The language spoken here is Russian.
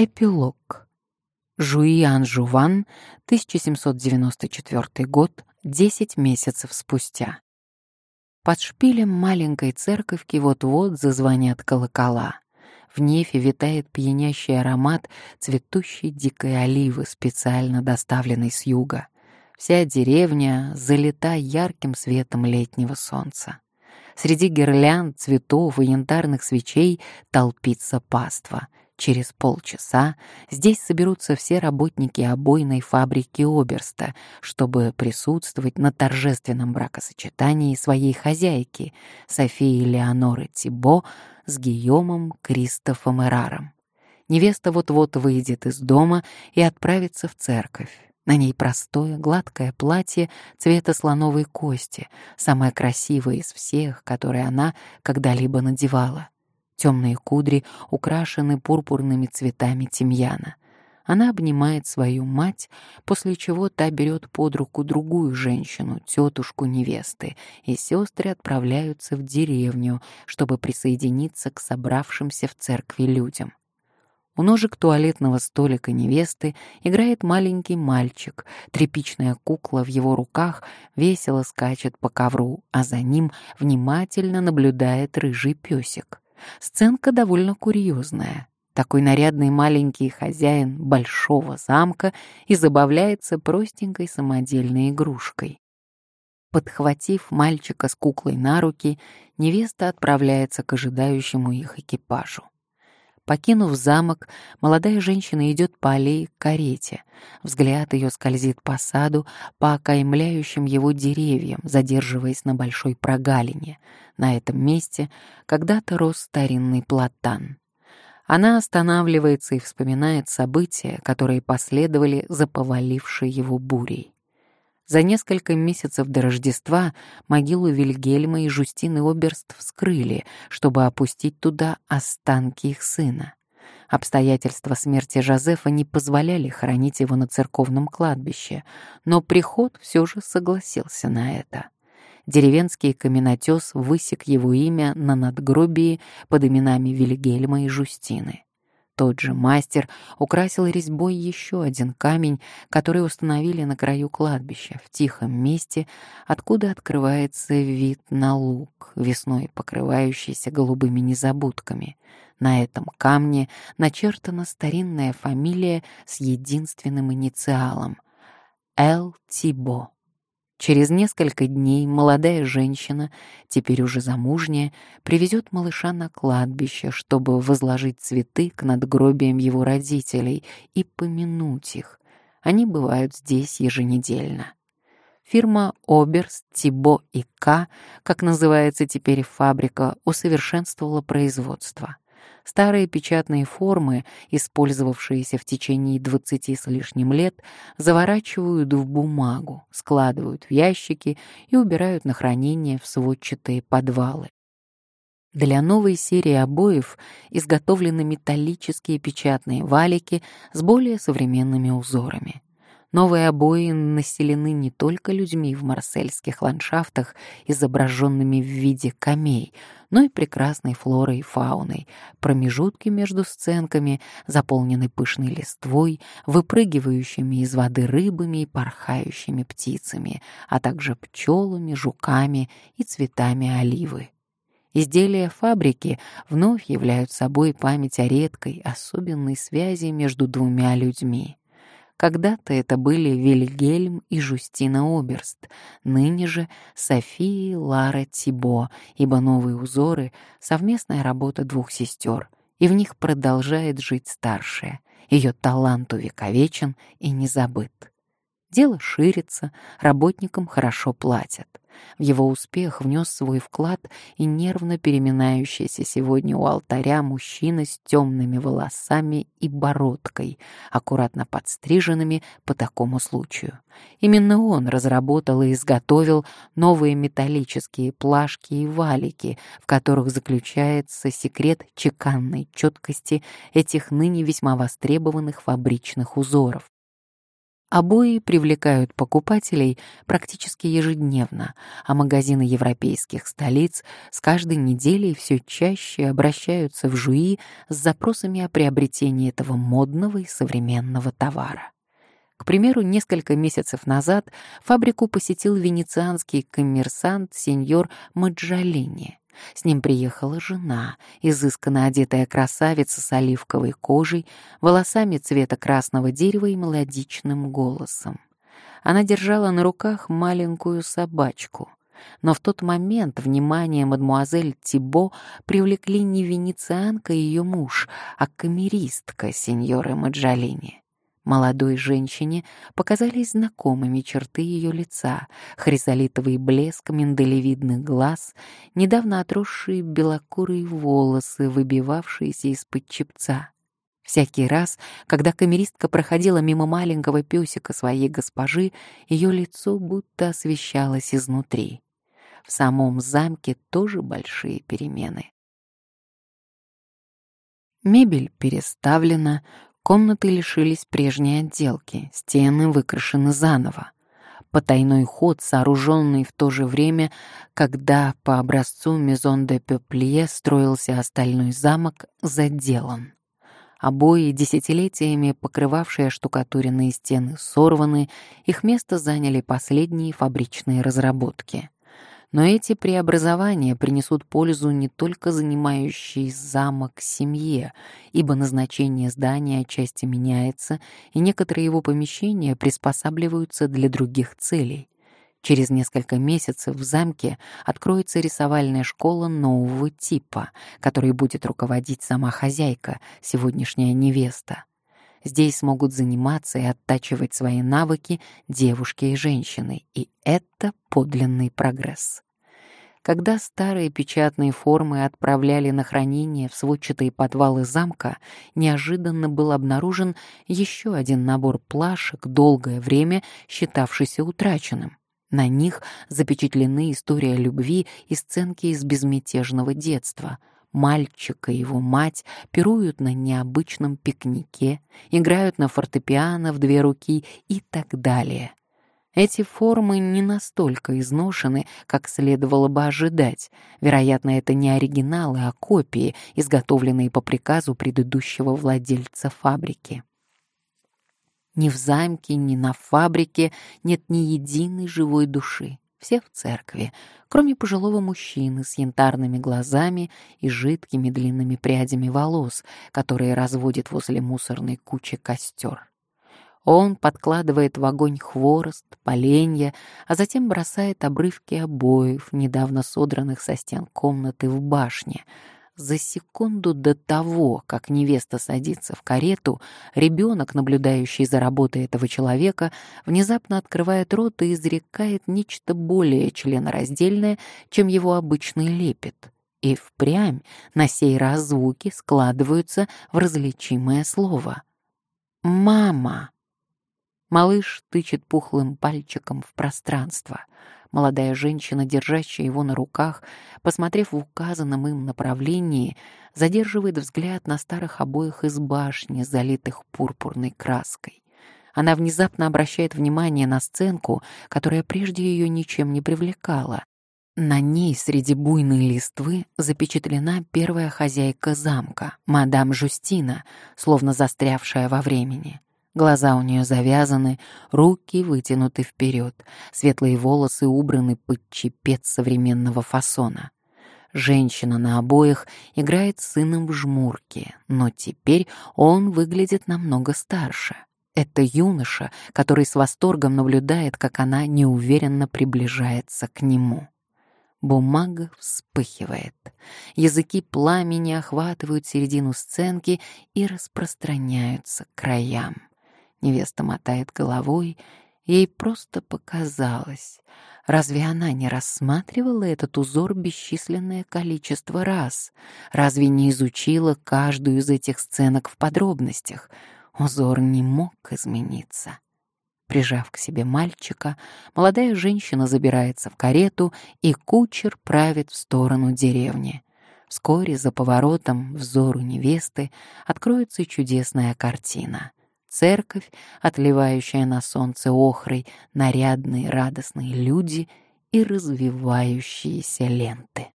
Эпилог. Жуи Анжуван, 1794 год, 10 месяцев спустя. Под шпилем маленькой церковки вот-вот зазвонят колокола. В нефе витает пьянящий аромат цветущей дикой оливы, специально доставленной с юга. Вся деревня залита ярким светом летнего солнца. Среди гирлянд, цветов и янтарных свечей толпится паства — Через полчаса здесь соберутся все работники обойной фабрики Оберста, чтобы присутствовать на торжественном бракосочетании своей хозяйки Софии Леоноры Тибо с Гийомом Кристофом Эраром. Невеста вот-вот выйдет из дома и отправится в церковь. На ней простое, гладкое платье цвета слоновой кости, самое красивое из всех, которые она когда-либо надевала. Темные кудри украшены пурпурными цветами тимьяна. Она обнимает свою мать, после чего та берет под руку другую женщину, тетушку невесты, и сестры отправляются в деревню, чтобы присоединиться к собравшимся в церкви людям. У ножек туалетного столика невесты играет маленький мальчик, тряпичная кукла в его руках весело скачет по ковру, а за ним внимательно наблюдает рыжий песик. Сценка довольно курьезная. Такой нарядный маленький хозяин большого замка и забавляется простенькой самодельной игрушкой. Подхватив мальчика с куклой на руки, невеста отправляется к ожидающему их экипажу. Покинув замок, молодая женщина идет по аллее к карете. Взгляд ее скользит по саду, по окаймляющим его деревьям, задерживаясь на большой прогалине. На этом месте когда-то рос старинный платан. Она останавливается и вспоминает события, которые последовали за повалившей его бурей. За несколько месяцев до Рождества могилу Вильгельма и Жустины Оберст вскрыли, чтобы опустить туда останки их сына. Обстоятельства смерти Жозефа не позволяли хоронить его на церковном кладбище, но приход все же согласился на это. Деревенский каменотес высек его имя на надгробии под именами Вильгельма и Жустины. Тот же мастер украсил резьбой еще один камень, который установили на краю кладбища, в тихом месте, откуда открывается вид на луг, весной покрывающийся голубыми незабудками. На этом камне начертана старинная фамилия с единственным инициалом — Эл Тибо. Через несколько дней молодая женщина, теперь уже замужняя, привезет малыша на кладбище, чтобы возложить цветы к надгробиям его родителей и помянуть их. Они бывают здесь еженедельно. Фирма Оберс, Тибо и К, как называется теперь фабрика, усовершенствовала производство — Старые печатные формы, использовавшиеся в течение двадцати с лишним лет, заворачивают в бумагу, складывают в ящики и убирают на хранение в сводчатые подвалы. Для новой серии обоев изготовлены металлические печатные валики с более современными узорами. Новые обои населены не только людьми в марсельских ландшафтах, изображенными в виде камей, но и прекрасной флорой и фауной. Промежутки между сценками заполнены пышной листвой, выпрыгивающими из воды рыбами и порхающими птицами, а также пчелами, жуками и цветами оливы. Изделия фабрики вновь являют собой память о редкой, особенной связи между двумя людьми. Когда-то это были Вильгельм и Жустина Оберст, ныне же София и Лара Тибо, ибо новые узоры — совместная работа двух сестер, и в них продолжает жить старшая. Ее талант увековечен и не забыт. Дело ширится, работникам хорошо платят. В его успех внес свой вклад и нервно переминающийся сегодня у алтаря мужчина с темными волосами и бородкой, аккуратно подстриженными по такому случаю. Именно он разработал и изготовил новые металлические плашки и валики, в которых заключается секрет чеканной четкости этих ныне весьма востребованных фабричных узоров. Обои привлекают покупателей практически ежедневно, а магазины европейских столиц с каждой неделей все чаще обращаются в жуи с запросами о приобретении этого модного и современного товара. К примеру, несколько месяцев назад фабрику посетил венецианский коммерсант сеньор Маджалини. С ним приехала жена, изысканно одетая красавица с оливковой кожей, волосами цвета красного дерева и мелодичным голосом. Она держала на руках маленькую собачку. Но в тот момент внимание мадмуазель Тибо привлекли не венецианка и ее муж, а камеристка сеньоры Маджалини. Молодой женщине показались знакомыми черты ее лица, хризолитовый блеск миндалевидных глаз, недавно отросшие белокурые волосы, выбивавшиеся из-под чепца. Всякий раз, когда камеристка проходила мимо маленького песика своей госпожи, ее лицо будто освещалось изнутри. В самом замке тоже большие перемены. Мебель переставлена, Комнаты лишились прежней отделки, стены выкрашены заново. Потайной ход, сооруженный в то же время, когда по образцу Мезон де Пеплие строился остальной замок, заделан. Обои, десятилетиями покрывавшие штукатуренные стены, сорваны, их место заняли последние фабричные разработки. Но эти преобразования принесут пользу не только занимающей замок семье, ибо назначение здания отчасти меняется, и некоторые его помещения приспосабливаются для других целей. Через несколько месяцев в замке откроется рисовальная школа нового типа, которой будет руководить сама хозяйка, сегодняшняя невеста. Здесь смогут заниматься и оттачивать свои навыки девушки и женщины, и это подлинный прогресс. Когда старые печатные формы отправляли на хранение в сводчатые подвалы замка, неожиданно был обнаружен еще один набор плашек, долгое время считавшийся утраченным. На них запечатлены история любви и сценки из безмятежного детства — Мальчик и его мать пируют на необычном пикнике, играют на фортепиано в две руки и так далее. Эти формы не настолько изношены, как следовало бы ожидать. Вероятно, это не оригиналы, а копии, изготовленные по приказу предыдущего владельца фабрики. Ни в замке, ни на фабрике нет ни единой живой души. Все в церкви, кроме пожилого мужчины с янтарными глазами и жидкими длинными прядями волос, которые разводит возле мусорной кучи костер. Он подкладывает в огонь хворост, поленья, а затем бросает обрывки обоев, недавно содранных со стен комнаты в башне — за секунду до того, как невеста садится в карету, ребенок, наблюдающий за работой этого человека, внезапно открывает рот и изрекает нечто более членораздельное, чем его обычный лепет. И впрямь на сей раз звуки складываются в различимое слово. «Мама!» Малыш тычет пухлым пальчиком в пространство — Молодая женщина, держащая его на руках, посмотрев в указанном им направлении, задерживает взгляд на старых обоях из башни, залитых пурпурной краской. Она внезапно обращает внимание на сценку, которая прежде ее ничем не привлекала. На ней среди буйной листвы запечатлена первая хозяйка замка, мадам Жустина, словно застрявшая во времени. Глаза у нее завязаны, руки вытянуты вперед, светлые волосы убраны под чепец современного фасона. Женщина на обоих играет с сыном в жмурке, но теперь он выглядит намного старше. Это юноша, который с восторгом наблюдает, как она неуверенно приближается к нему. Бумага вспыхивает. Языки пламени охватывают середину сценки и распространяются к краям. Невеста мотает головой, ей просто показалось. Разве она не рассматривала этот узор бесчисленное количество раз? Разве не изучила каждую из этих сценок в подробностях? Узор не мог измениться. Прижав к себе мальчика, молодая женщина забирается в карету, и кучер правит в сторону деревни. Вскоре за поворотом взору невесты откроется чудесная картина. Церковь, отливающая на солнце охрой, нарядные радостные люди и развивающиеся ленты.